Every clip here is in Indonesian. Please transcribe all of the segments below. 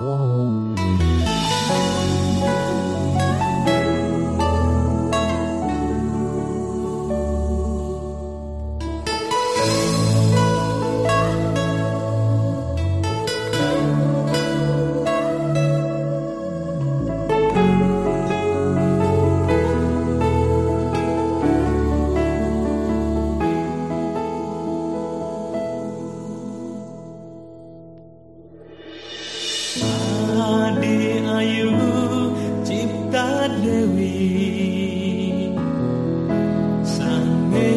Adi ayu cipta dewi. Sange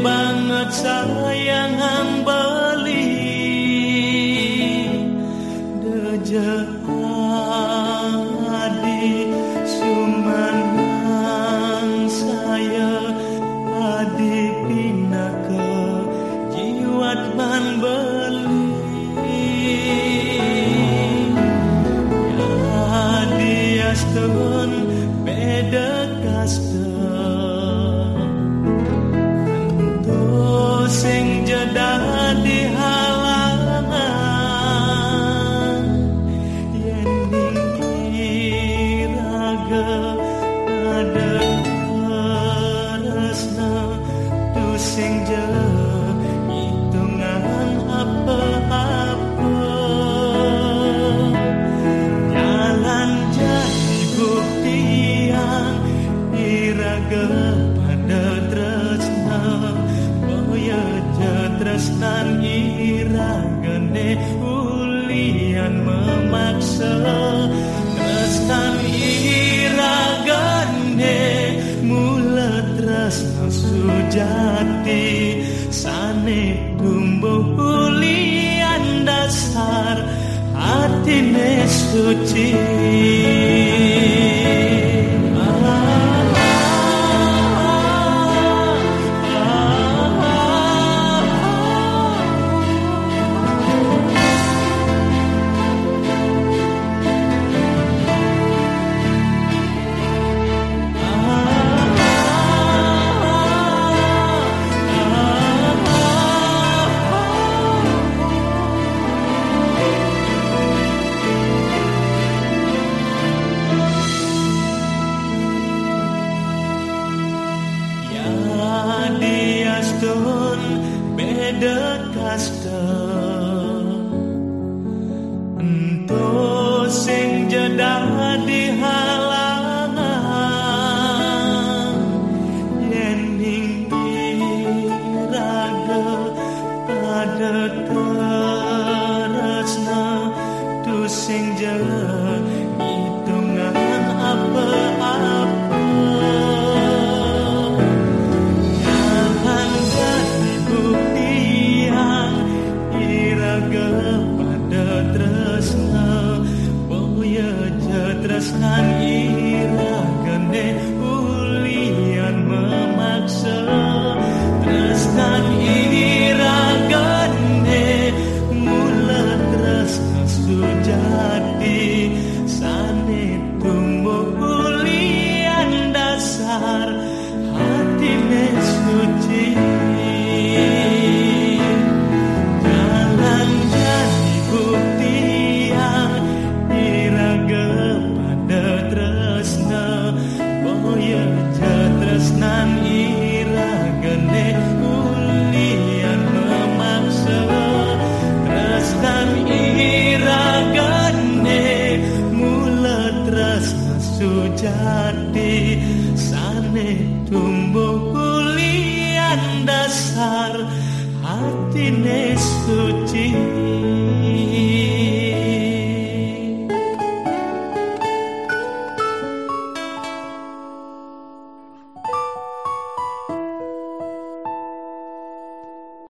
banget sayang hambali Deja adi sumanang Diastun beda kasta Ento sing jeda di halangan Yen raga ada resna Tu sing hitungan tresnan iragane Ulian memaksa. Tresnan iragane Mula tresna sujati. Sane tumbuh ulian dasar Hatine suci beda kasta Ento sing jedah di halangan Yen ning raga pada teresna Tu sing jedah iragane dasar Hatine suci